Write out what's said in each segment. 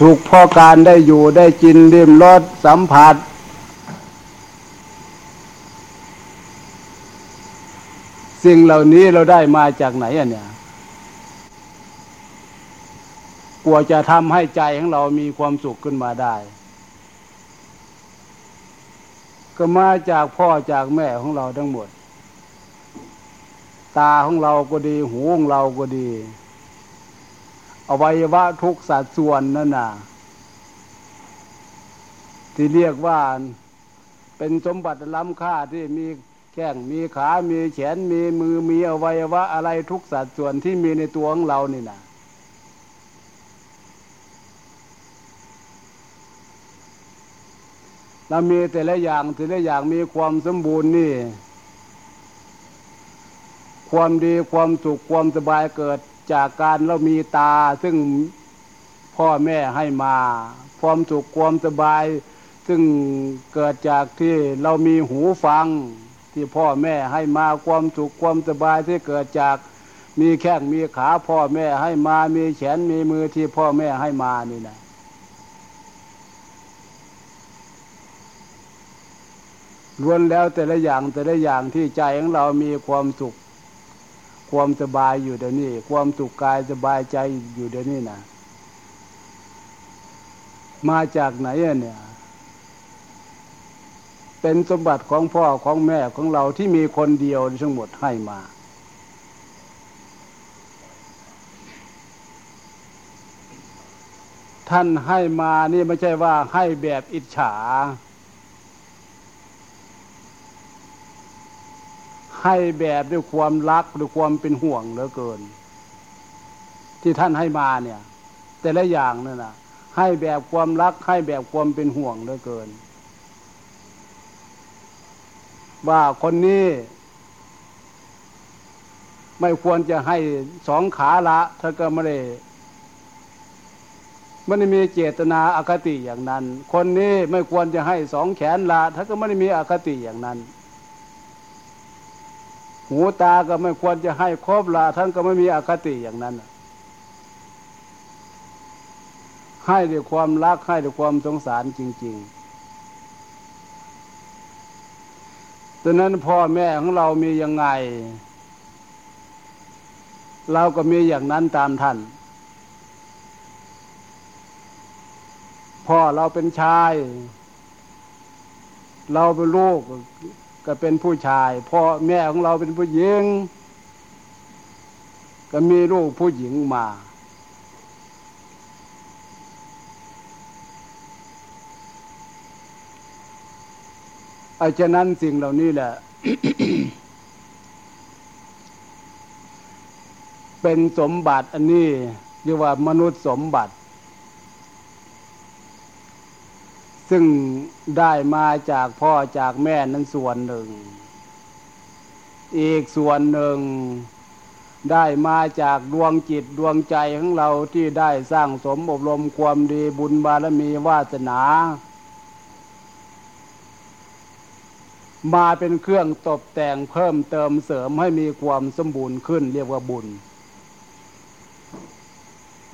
ถูกพ่อการได้อยู่ได้กินริมรสสัมผัส สิ่งเหล่านี้เราได้มาจากไหนอะเนี่ยกลัวจะทำให้ใจของเรามีความสุขขึ้นมาได้ ก็มาจากพ่อจากแม่ของเราทั้งหมด ตาของเราก็ดี หูของเราก็ดี อวัยวะทุกสัดส่วนนั่นน่ะ ที่เรียกว่าเป็นสมบัติล้ำค่าที่มีแข้งมีขา มีแขน มีมือ มีอวัยวะอะไรทุกสัดส่วนที่มีในตัวของเรานี่นะเรามีแต่ละอย่างแต่ละอย่างมีความสมบูรณ์นี่ ความดีความสุขความสบายเกิด จากการเรามีตาซึ่งพ่อแม่ให้มา ความสุขความสบาย ซึ่งเกิดจากที่เรามีหูฟัง ที่พ่อแม่ให้มาความสุขความสบายที่เกิดจากมีแข้งมีขาพ่อแม่ให้มา มีแขนมีมือที่พ่อแม่ให้มานี่นะล้วนแล้วแต่ละอย่างแต่ละอย่างที่ใจของเรามีความสุข ความสบายอยู่เดี๋ยวนี้ ความสุขกายสบายใจอยู่เดี๋ยวนี้นะมาจากไหนเนี่ย เป็นสมบัติของพ่อของแม่ของเราที่มีคนเดียวทั้งหมดให้มา ท่านให้มานี่ไม่ใช่ว่าให้แบบอิจฉา ให้แบบด้วยความรักด้วยความเป็นห่วงเหลือเกิน ที่ท่านให้มาเนี่ย แต่ละอย่างนั่นนะให้แบบความรักให้แบบความเป็นห่วงเหลือเกิน ว่าคนนี้ไม่ควรจะให้สองขาละถ้าก็ไม่ได้ไม่ได้มีเจตนาอาคติอย่างนั้น คนนี้ไม่ควรจะให้สองแขนละถ้าก็ไม่ได้มีอคติอย่างนั้น หูตาก็ไม่ควรจะให้ครบลาท่านก็ไม่มีอคติอย่างนั้นให้ด้วยความรักให้ด้วยความสงสารจริง ๆดังนั้นพ่อแม่ของเรามียังไง เราก็มีอย่างนั้นตามท่าน พ่อเราเป็นชาย เราเป็นลูก ก็เป็นผู้ชายพ่อแม่ของเราเป็นผู้หญิง ก็มีลูกผู้หญิงมา อาฉะนั้นสิ่งเหล่านี้แหละ เป็นสมบัติอันนี้เรียกว่ามนุษย์สมบัติ ซึ่งได้มาจากพ่อจากแม่นั้นส่วนหนึ่ง อีกส่วนหนึ่งได้มาจากดวงจิตดวงใจของเราที่ได้สร้างสมอบรมความดีบุญบารมีวาสนา มาเป็นเครื่องตกแต่งเพิ่มเติมเสริมให้มีความสมบูรณ์ขึ้นเรียกว่าบุญ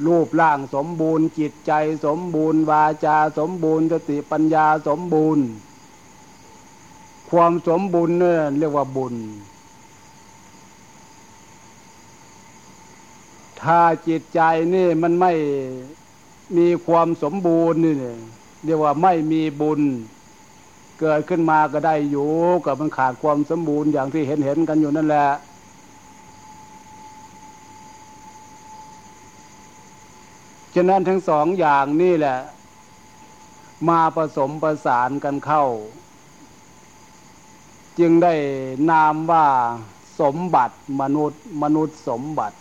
รูปร่างสมบูรณ์ จิตใจสมบูรณ์ วาจาสมบูรณ์สติปัญญาสมบูรณ์ ความสมบูรณ์เนี่ยเรียกว่าบุญ ถ้าจิตใจนี่มันไม่มีความสมบูรณ์นี่เรียกว่าไม่มีบุญ เกิดขึ้นมาก็ได้อยู่กับมันขาดความสมบูรณ์อย่างที่เห็นเห็นกันอยู่นั่นแหละ ฉะนั้นทั้งสองอย่างนี่แหละ มาผสมประสานกันเข้า จึงได้นามว่าสมบัติมนุษย์มนุษย์สมบัติ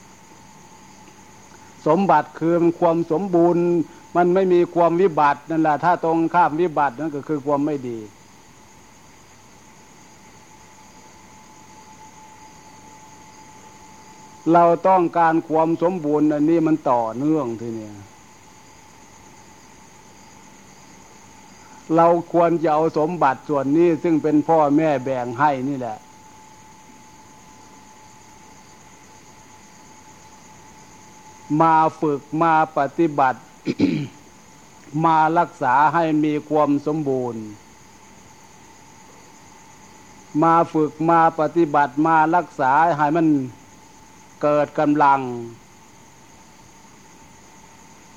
สมบัติคือความสมบูรณ์ มันไม่มีความวิบัตินั่นแหละถ้าตรงข้ามวิบัตินั่นก็คือความไม่ดี เราต้องการความสมบูรณ์อันนี้มันต่อเนื่องทีนี้เราควรจะเอาสมบัติส่วนนี้ซึ่งเป็นพ่อแม่แบ่งให้นี่แหละ มาฝึกมาปฏิบัติ มารักษาให้มีความสมบูรณ์ มาฝึกมาปฏิบัติมารักษาให้มัน เกิดกำลัง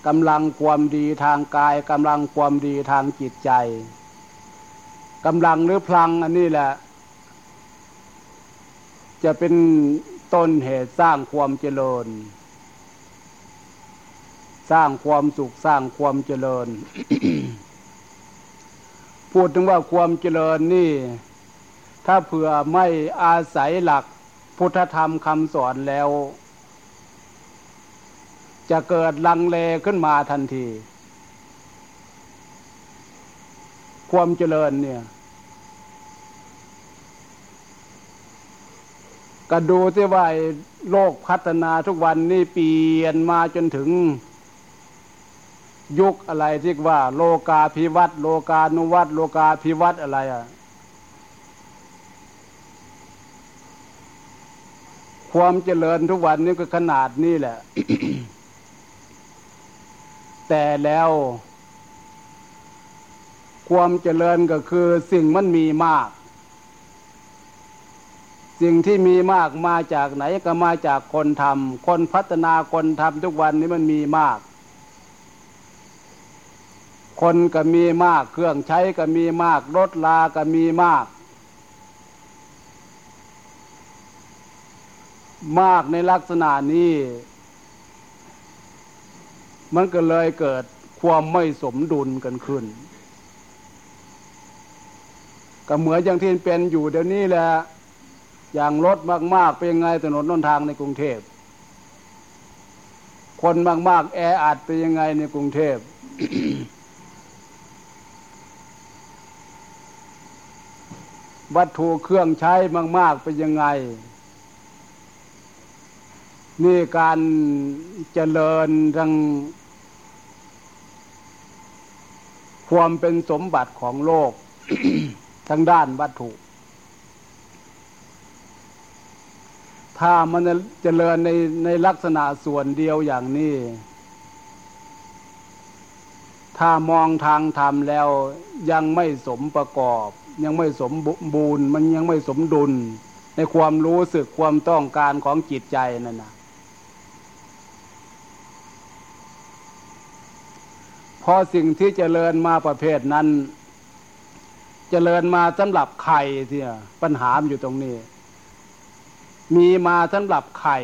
กำลังความดีทางกายกำลังความดีทางจิตใจกำลังหรือพลังอันนี้แหละ จะเป็นต้นเหตุสร้างความเจริญ สร้างความสุขสร้างความเจริญ พูดถึงว่าความเจริญนี่ ถ้าเผื่อไม่อาศัยหลัก พุทธธรรมคำสอนแล้ว จะเกิดลังเลขึ้นมาทันที ความเจริญเนี่ยก็ดูที่ว่าโลกพัฒนาทุกวันนี่เปลี่ยนมาจนถึง ยุคอะไรที่ว่า โลกาภิวัตโลกานุวัตโลกาภิวัตอะไรอะ ความเจริญทุกวันนี้ก็ขนาดนี้แหละ แต่แล้ว ความเจริญก็คือสิ่งมันมีมาก สิ่งที่มีมากมาจากไหนก็มาจากคนทำคนพัฒนาคนทำทุกวันนี้มันมีมาก คนก็มีมาก เครื่องใช้ก็มีมาก รถลาก็มีมาก มากในลักษณะนี้ มันก็เลยเกิดความไม่สมดุลกันขึ้น ก็เหมือนอย่างที่เป็นอยู่เดี๋ยวนี้แหละ อย่างรถมาก ๆ เป็นยังไงถนนนนทางในกรุงเทพ คนมาก ๆ แออัดเป็นยังไงในกรุงเทพ วัตถุเครื่องใช้มาก ๆ เป็นยังไง นี่การเจริญทางความเป็นสมบัติของโลกทั้งด้านวัตถุ ถ้ามันจะเจริญในในลักษณะส่วนเดียวอย่างนี้ ถ้ามองทางธรรมแล้วยังไม่สมประกอบ ยังไม่สมบูรณ์ มันยังไม่สมดุล ในความรู้สึกความต้องการของจิตใจนั่นนะ พอสิ่งที่เจริญมาประเภทนั้น เจริญมาสำหรับไข่ที่ยปัญหาอยู่ตรงนี้ มีมาสำหรับไข่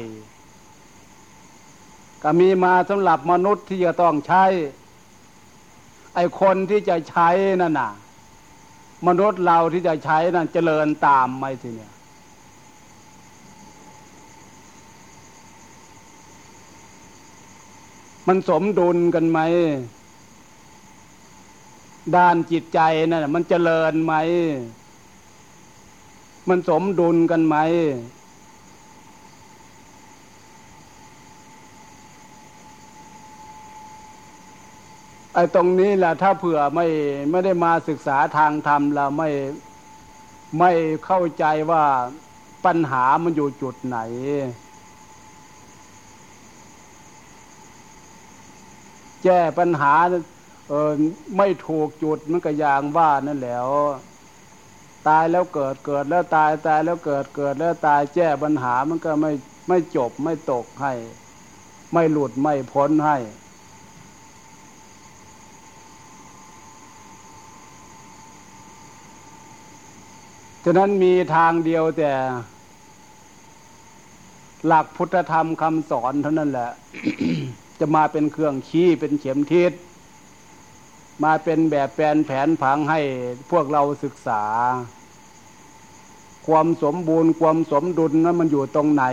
ก็มีมาสำหรับมนุษย์ที่จะต้องใช้ ไอคนที่จะใช้นั่นน่ะ มนุษย์เราที่จะใช้นั่นเจริญตามไหมสิเนี่ยมันสมดุลกันไหม ด้านจิตใจนั่นมันเจริญไหม มันสมดุลกันไหม ไอ้ตรงนี้แหละถ้าเผื่อไม่ไม่ได้มาศึกษาทางธรรมเราไม่ไม่เข้าใจว่าปัญหามันอยู่จุดไหนแก้ปัญหา เออไม่ถูกจุดมันก็อย่างว่านั่นแหล้วตายแล้วเกิดเกิดแล้วตายตายแล้วเกิดเกิดแล้วตายแก้ปัญหามันก็ไม่ไม่จบไม่ตกให้ ไม่หลุดไม่พ้นให้ ฉะนั้นมีทางเดียวแต่ หลักพุทธธรรมคำสอนเท่านั้นแหละ จะมาเป็นเครื่องชี้เป็นเข็มทิศ มาเป็นแบบแปลนแผนผังให้พวกเราศึกษา ความสมบูรณ์ความสมดุลนั้นมันอยู่ตรงไหน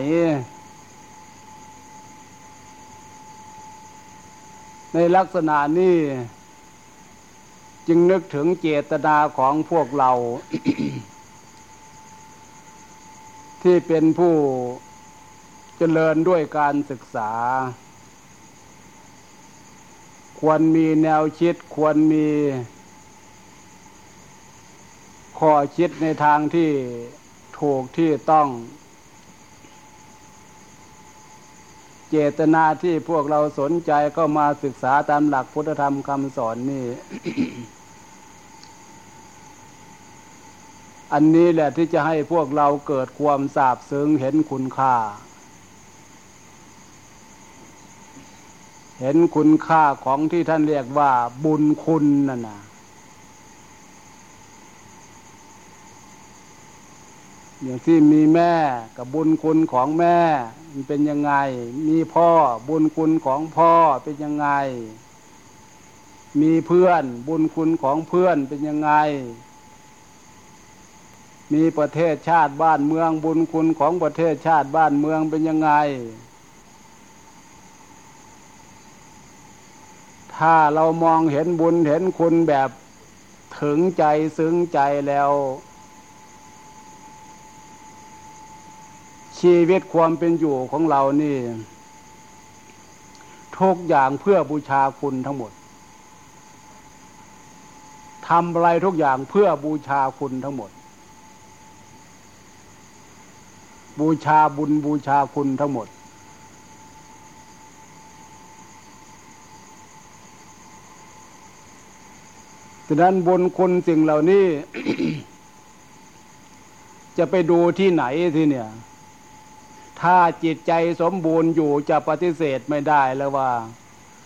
ในลักษณะนี้จึงนึกถึงเจตนาของพวกเรา ที่เป็นผู้เจริญด้วยการศึกษา ควรมีแนวคิดควรมีข้อคิดในทางที่ถูกที่ต้อง เจตนาที่พวกเราสนใจก็มาศึกษาตามหลักพุทธธรรมคำสอนนี่ อันนี้แหละที่จะให้พวกเราเกิดความสาบซึ้งเห็นคุณค่า เห็นคุณค่าของที่ท่านเรียกว่าบุญคุณนั่นนะอย่างที่มีแม่กับบุญคุณของแม่ มันเป็นยังไง มีพ่อบุญคุณของพ่อเป็นยังไง มีเพื่อนบุญคุณของเพื่อนเป็นยังไง มีประเทศชาติบ้านเมืองบุญคุณของประเทศชาติบ้านเมืองเป็นยังไง ถ้าเรามองเห็นบุญเห็นคุณแบบถึงใจซึ้งใจแล้ว ชีวิตความเป็นอยู่ของเรานี่ ทุกอย่างเพื่อบูชาคุณทั้งหมดทำอะไรทุกอย่างเพื่อบูชาคุณทั้งหมด บูชาบุญบูชาคุณทั้งหมด ฉะนั้นบุญคุณสิ่งเหล่านี้ จะไปดูที่ไหนทีเนี่ย ถ้าจิตใจสมบูรณ์อยู่จะปฏิเสธไม่ได้แล้วว่า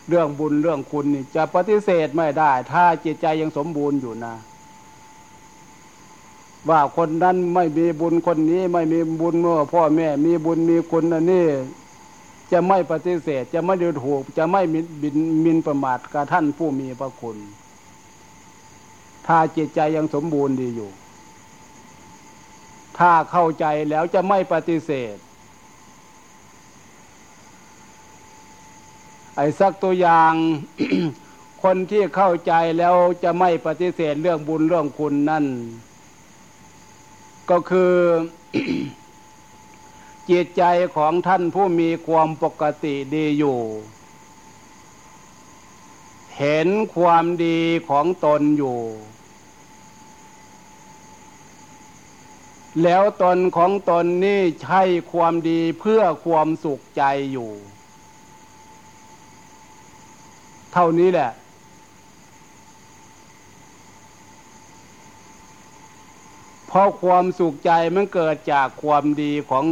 เรื่องบุญเรื่องคุณนี่จะปฏิเสธไม่ได้ ถ้าจิตใจยังสมบูรณ์อยู่นะ ว่าคนนั้นไม่มีบุญคนนี้ไม่มีบุญเมื่อพ่อแม่มีบุญมีคุณอันนี้จะไม่ปฏิเสธจะไม่ดูถูก จะไม่บินมินประมาทกับท่านผู้มีพระคุณ ถ้าจิตใจยังสมบูรณ์ดีอยู่ ถ้าเข้าใจแล้วจะไม่ปฏิเสธ ไอ้สักตัวอย่างคนที่เข้าใจแล้วจะไม่ปฏิเสธเรื่องบุญเรื่องคุณนั่น ก็คือจิตใจของท่านผู้มีความปกติดีอยู่ เห็นความดีของตนอยู่ แล้วตนของตนนี่ใช่ความดีเพื่อความสุขใจอยู่ เท่านี้แหละ เพราะความสุขใจมันเกิดจากความดีของ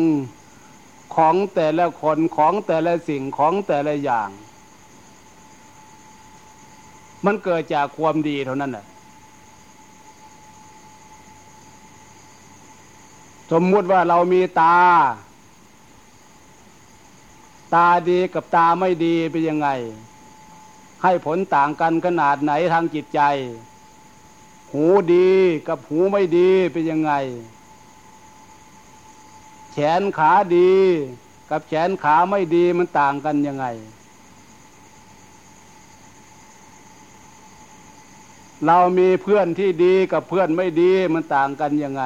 ของแต่ละคนของแต่ละสิ่งของแต่ละอย่าง มันเกิดจากความดีเท่านั้นแหละ สมมุติว่าเรามีตา ตาดีกับตาไม่ดีเป็นยังไง ให้ผลต่างกันขนาดไหนทางจิตใจ หูดีกับหูไม่ดีเป็นยังไง แขนขาดี กับแขนขาไม่ดีมันต่างกันยังไง เรามีเพื่อนที่ดีกับเพื่อนไม่ดีมันต่างกันยังไง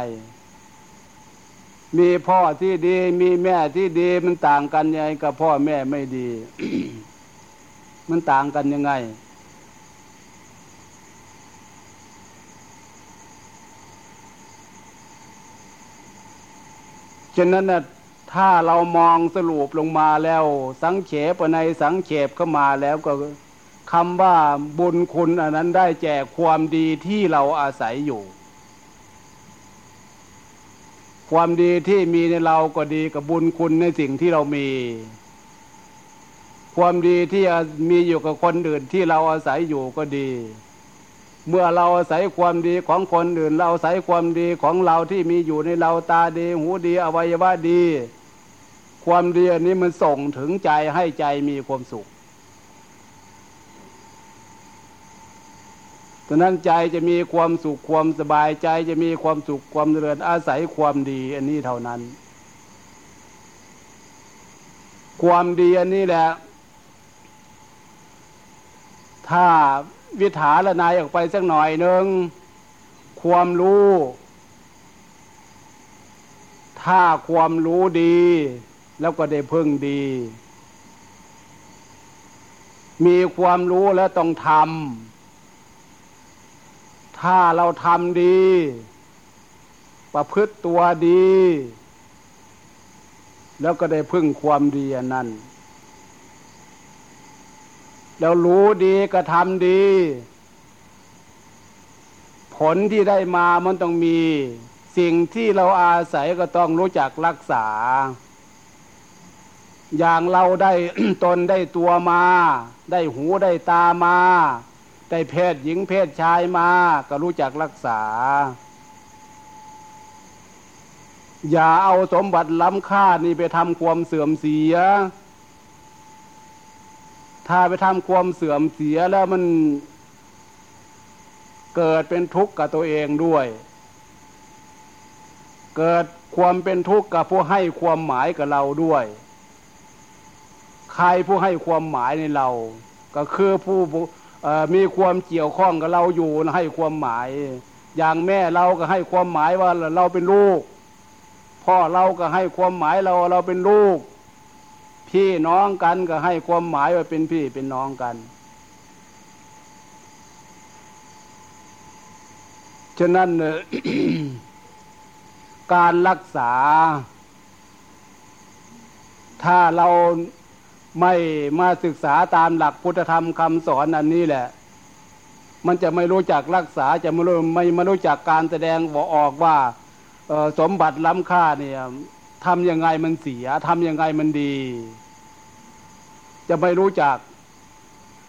มีพ่อที่ดี มีแม่ที่ดีมันต่างกันยังไงกับพ่อแม่ไม่ดี มันต่างกันยังไง ฉะนั้นนะถ้าเรามองสรุปลงมาแล้ว สังเขปในสังเขปเข้ามาแล้วก็คำว่าบุญคุณอันนั้นได้แจกความดีที่เราอาศัยอยู่ ความดีที่มีในเราก็ดีกับบุญคุณในสิ่งที่เรามี ความดีที่มีอยู่กับคนอื่นที่เราอาศัยอยู่ก็ดี เมื่อเราอาศัยความดีของคนอื่น เราอาศัยความดีของเราที่มีอยู่ในเราตาดี หูดีอวัยวะดี ความดีอันนี้มันส่งถึงใจให้ใจมีความสุข ฉะนั้นใจจะมีความสุขความสบายใจจะมีความสุขความเจริญอาศัยความดีอันนี้เท่านั้น ความดีอันนี้แหละ ถ้าวิถาละนายออกไปสักหน่อยหนึ่งความรู้ ถ้าความรู้ดี แล้วก็ได้พึ่งดี มีความรู้แล้วต้องทำ ถ้าเราทำดี ประพฤติตัวดี แล้วก็ได้พึ่งความดีนั้น แล้วรู้ดีกระทำดี ผลที่ได้มามันต้องมี สิ่งที่เราอาศัยก็ต้องรู้จักรักษา อย่างเราได้ตนได้ตัวมา ได้หูได้ตามา ได้เพศหญิงเพศชายมาก็รู้จักรักษา อย่าเอาสมบัติล้ำค่านี่ไปทำความเสื่อมเสีย ถ้าไปทำความเสื่อมเสียแล้วมันเกิดเป็นทุกข์กับตัวเองด้วย เกิดความเป็นทุกข์กับผู้ให้ความหมายกับเราด้วย ใครผู้ให้ความหมายในเรา ก็คือผู้ มีความเกี่ยวข้องกับเราอยู่ให้ความหมาย อย่างแม่เราก็ให้ความหมายว่าเราเป็นลูก พ่อเราก็ให้ความหมายเราเราเป็นลูก พี่น้องกันก็ให้ความหมายว่าเป็นพี่เป็นน้องกันฉะนั้นการรักษา ถ้าเรา ไม่มาศึกษาตามหลักพุทธธรรมคำสอนอันนี้แหละ มันจะไม่รู้จักรักษาจะไม่รู้ไม่มารู้จักการแสดงบอกออกว่าสมบัติล้ำค่าเนี่ยทำยังไงมันเสียทำยังไงมันดี จะไม่รู้จัก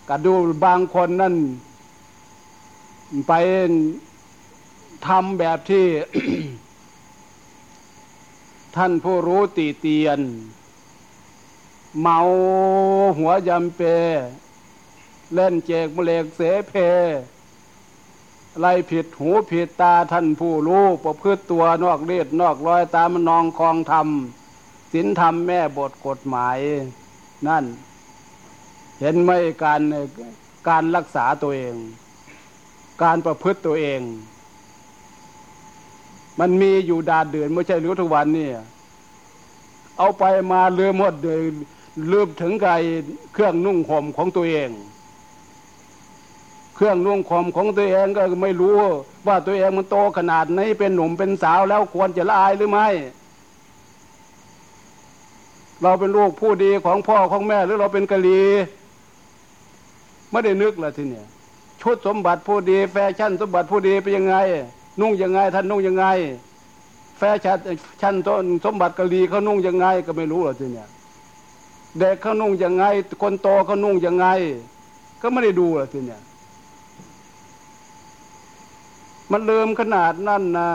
กัดูบางคนนั่น ไปทำแบบที่ ท่านผู้รู้ตีเตียน เมาหัวยำเป เล่นเจกมเลกเสเพไล่ผิดหูผิดตาท่านผู้รู้ประพฤติตัวนอกเลียดนอกรอยตามนองคลองธรรมศีลธรรมแม่บทกฎหมาย นั่น เห็นไหมการการรักษาตัวเอง การประพฤติตัวเอง มันมีอยู่ดาดเดือนไม่ใช่หรู้ทุกวันนี่เอาไปมาเลือหมดเลย ลืมถึงไกเครื่องนุ่งห่มของตัวเอง เครื่องนุ่งห่มของตัวเองก็ไม่รู้ ว่าตัวเองมันโตขนาดไหนเป็นหนุ่มเป็นสาวแล้วควรจะละอายหรือไม่ เราเป็นลูกผู้ดีของพ่อของแม่หรือเราเป็นกุลีไม่ได้นึกละทีเนี่ยชุดสมบัติผู้ดี แฟชั่นสมบัติผู้ดีเป็นยังไง นุ่งยังไง ท่านนุ่งยังไง แฟชั่นชั้นต้นสมบัติกุลีเขานุ่งยังไงก็ไม่รู้ละทีเนี่ย เด็กเขานุ่งยังไง คนโตเขานุ่งยังไง ก็ไม่ได้ดูละทีเนี่ย มันเริ่มขนาดนั่นนะ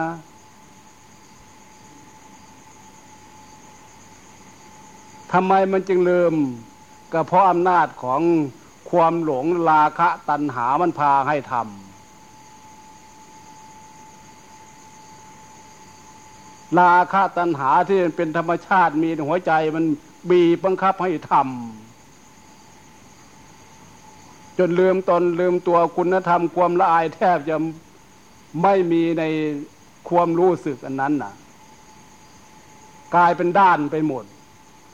ทำไมมันจึงเลืมก็เพราะอำนาจของความหลงราคะตัณหามันพาให้ทำราคะตัณหาที่เป็นธรรมชาติมีหัวใจมัน บีบบังคับให้ทำจนลืมตนลืมตัวคุณธรรมความละอายแทบจะไม่มีในความรู้สึกอันนั้นน่ะ กลายเป็นด้านไปหมด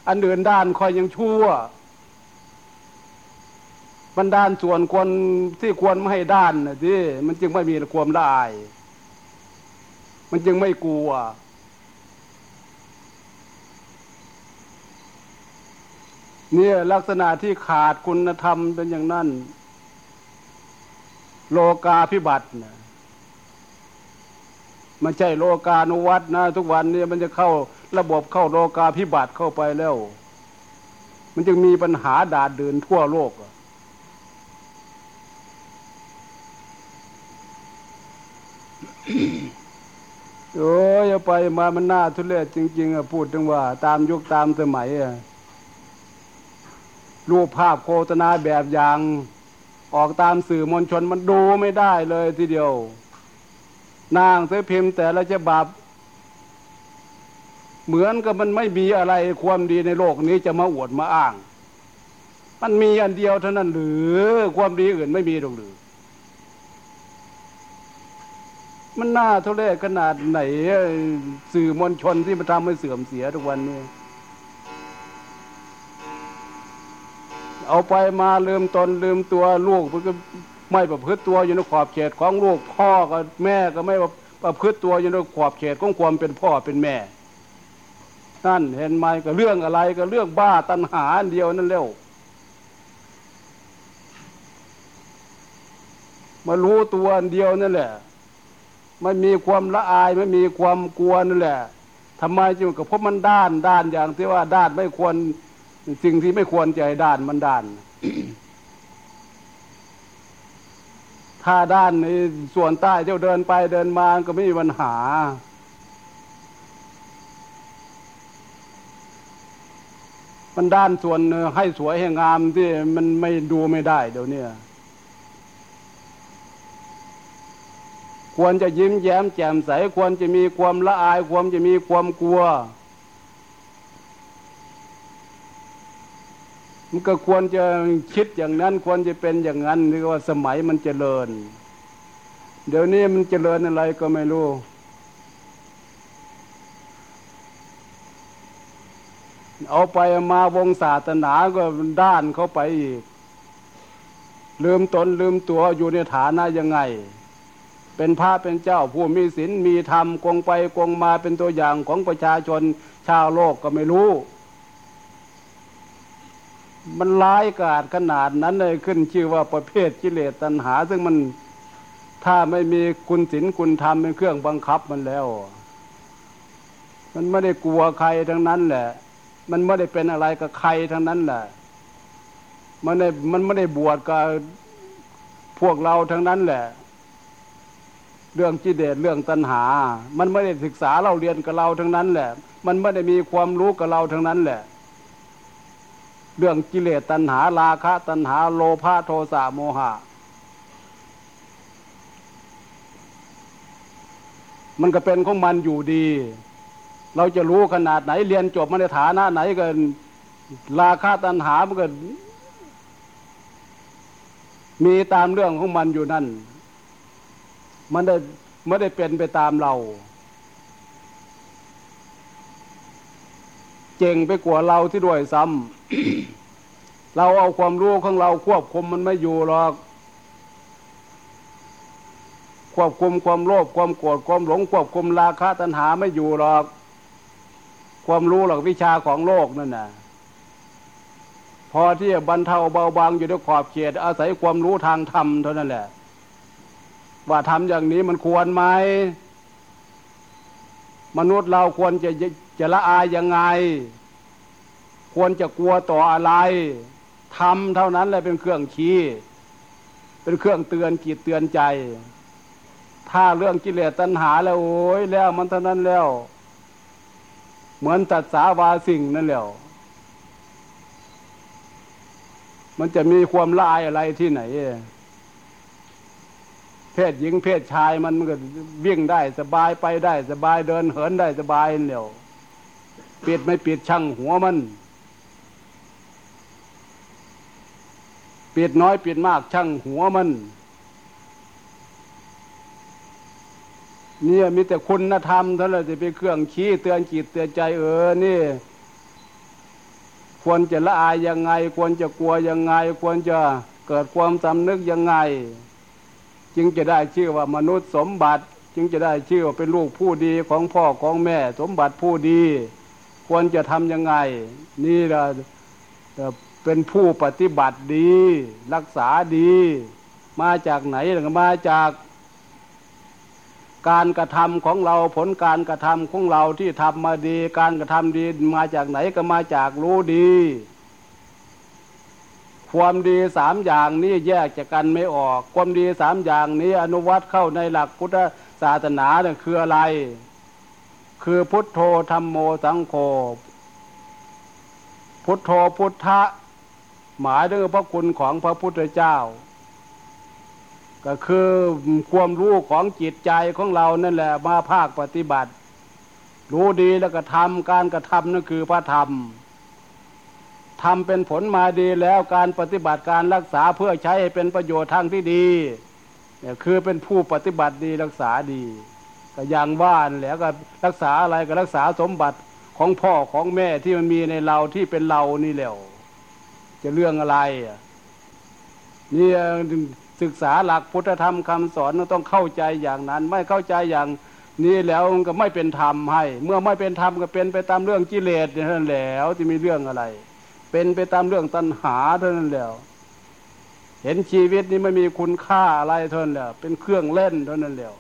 อันเดินด้านคอยยังชั่วมันด้านส่วนควรที่ควรไม่ให้ด้านนะที่มันจึงไม่มีความละอาย มันจึงไม่กลัว เนี่ยลักษณะที่ขาดคุณธรรมเป็นอย่างนั้น โลกาพิบัตินะมันใช่โลกานุวัตนะทุกวันนี้มันจะเข้าระบบเข้าโลกาพิบัติเข้าไปแล้ว มันจึงมีปัญหาดาดเดินทั่วโลกโอ้ยไปมามันน่าทุเรศจริง ๆอะพูดถึงว่า ตามยุคตามสมัยอะ รูปภาพโฆษณาแบบอย่างออกตามสื่อมวลชนมันดูไม่ได้เลยทีเดียวนางเสพิมพ์แต่ละฉบับ เหมือนกับมันไม่มีอะไรความดีในโลกนี้จะมาอวดมาอ้าง มันมีอันเดียวเท่านั้นหรือความดีอื่นไม่มีหรือมันน่าทุเรศขนาดไหนสื่อมวลชนที่มาทำให้เสื่อมเสียทุกวันนี้ เอาไปมาลืมตนลืมตัวลูกมันก็ไม่ประพฤติตัวอยู่ในขอบเขตของลูกพ่อกับแม่ก็ไม่ประพฤติตัวอยู่ในขอบเขตของความเป็นพ่อเป็นแม่นั่นเห็นไหมก็เรื่องอะไรก็เรื่องบ้าตัณหาเดียวนั่นเร็วมารู้ตัวเดียวนั่นแหละไม่มีความละอายไม่มีความกลัวนั่นแหละทำไมจึงกับเพราะมันด้านด้านอย่างที่ว่าด้านไม่ควร สิ่งที่ไม่ควรใจด้านมันด้าน ถ้าด้านในส่วนใต้เที่ยวเดินไปเดินมาก็ไม่มีปัญหา มันด้านส่วนให้สวยให้งามที่มันไม่ดูไม่ได้เดี๋ยวนี้ควรจะยิ้มแย้มแจ่มใส ควรจะมีความละอาย ควรจะมีความกลัว มันก็ควรจะคิดอย่างนั้นควรจะเป็นอย่างนั้นเรียกว่าสมัยมันเจริญ เดี๋ยวนี้มันเจริญอะไรก็ไม่รู้เอาไปมาวงศาสนาก็ด้านเข้าไปอีกลืมตนลืมตัวอยู่ในฐานะยังไง เป็นพระเป็นเจ้าผู้มีศีลมีธรรมกงไปกงมาเป็นตัวอย่างของประชาชนชาวโลกก็ไม่รู้ มันร้ายกาจขนาดนั้นเลยขึ้นชื่อว่าประเภทกิเลสตัณหา ซึ่งมันถ้าไม่มีคุณศีลคุณธรรมเป็นเครื่องบังคับมันแล้ว มันไม่ได้กลัวใครทั้งนั้นแหละ มันไม่ได้เป็นอะไรกับใครทั้งนั้นแหละ มันไม่มันไม่ได้บวชกับพวกเราทั้งนั้นแหละ เรื่องกิเลสเรื่องตัณหา มันไม่ได้ศึกษาเราเรียนกับเราทั้งนั้นแหละ มันไม่ได้มีความรู้กับเราทั้งนั้นแหละ เรื่องกิเลสตัณหาราคะตัณหาโลภะโทสะโมหะ มันก็เป็นของมันอยู่ดี เราจะรู้ขนาดไหนเรียนจบมาในฐานะไหนกันราคะตัณหามันก็มีตามเรื่องของมันอยู่นั่น มันได้ไม่ได้เป็นไปตามเรา เจงไปกว่าเราที่ด้วยซ้ำ เราเอาความรู้ของเราควบคุมมันไม่อยู่หรอก ควบคุมความโลภความโกรธความหลง ควบคุมราคะตัณหาไม่อยู่หรอก ความรู้หลักวิชาของโลกนั่นน่ะ พอที่บรรเทาเบาบางอยู่ด้วยขอบเขต อาศัยความรู้ทางธรรมเท่านั้นแหละ ว่าทำอย่างนี้มันควรไหมมนุษย์เราควรจะจะละอายยังไง ควรจะกลัวต่ออะไรทำเท่านั้นแหละเป็นเครื่องชี้ เป็นเครื่องเตือนกีดเตือนใจ ถ้าเรื่องกิเลสตัณหาแล้วโอ้ยแล้วมันเท่านั้นแล้ว เหมือนตัดสาวาสิ่งนั่นแล้ว มันจะมีความละอายอะไรที่ไหน เพศหญิงเพศชายมันก็วิ่งได้สบายไปได้สบายเดินเหินได้สบายเดียวปิดไม่ปิดช่างหัวมัน ปิดน้อยปิดมากช่างหัวมัน เนี่ยมีแต่คุณธรรมเท่านั้นจะเป็นเครื่องชี้เตือนจิตเตือนใจเออนี่ ควรจะละอายยังไง ควรจะกลัวยังไง ควรจะเกิดความสำนึกยังไง จึงจะได้ชื่อว่ามนุษย์สมบัติ จึงจะได้ชื่อว่าเป็นลูกผู้ดีของพ่อของแม่ สมบัติผู้ดี ควรจะทำยังไง นี่เรา เป็นผู้ปฏิบัติดี รักษาดี มาจากไหนมาจาก การกระทำของเราผลการกระทำของเราที่ทำมาดี การกระทำดีมาจากไหนก็มาจากรู้ดี ความดีสามอย่างนี้แยกจากกันไม่ออก ความดีสามอย่างนี้อนุวัตเข้าในหลักพุทธศาสนาเนี่ยคืออะไร คือพุทโธธรรมโมสังโฆพุทโธพุทธะ หมายถึงพระคุณของพระพุทธเจ้า ก็คือความรู้ของจิตใจของเรานั่นแหละมาภาคปฏิบัติ รู้ดีแล้วก็ทำการกระทำนั่นคือพระธรรมทำเป็นผลมาดีแล้วการปฏิบัติการรักษาเพื่อใช้ให้เป็นประโยชน์ทางที่ดีเนี่ยคือเป็นผู้ปฏิบัติดีรักษาดีก็อย่างว่านแล้วก็รักษาอะไรก็รักษาสมบัติของพ่อของแม่ที่มันมีในเราที่เป็นเรานี่แหล้ว จะเรื่องอะไรนี่ศึกษาหลักพุทธธรรมคำสอนต้องเข้าใจอย่างนั้น ไม่เข้าใจอย่างนี้แล้วก็ไม่เป็นธรรมให้ เมื่อไม่เป็นธรรมก็เป็นไปตามเรื่องกิเลสนั่นแล้วจะมีเรื่องอะไร เป็นไปตามเรื่องตัณหาเท่านั้นแล้ว เห็นชีวิตนี้ไม่มีคุณค่าอะไรเท่านั้นแหละเป็นเครื่องเล่นเท่านั้นแหละ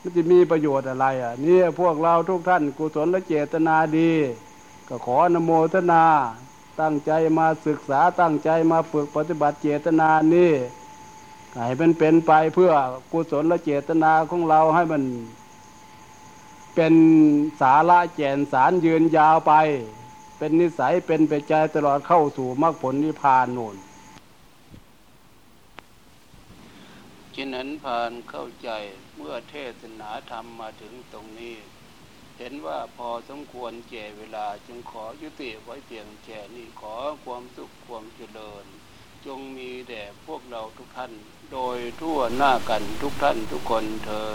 มันจะมีประโยชน์อะไร อะ นี่พวกเราทุกท่านกุศลและเจตนาดี ก็ขอนโมทนา ตั้งใจมาศึกษาตั้งใจมาฝึกปฏิบัติเจตนานี่ให้มันเป็นไปเพื่อกุศลและเจตนาของเราให้มัน เป็นสาระแก่นสารยืนยาวไป เป็นนิสัยเป็นไปใจตลอดเข้าสู่มรรคผลนิพพานโน่นฉะนั้นพานเข้าใจเมื่อเทศนาธรรมมาถึงตรงนี้ เห็นว่าพอสมควรแก่เวลาจึงขอยุติไว้เพียงแค่นี้ขอความสุขความเจริญ จงมีแด่พวกเราทุกท่าน โดยทั่วหน้ากันทุกท่านทุกคนเทอ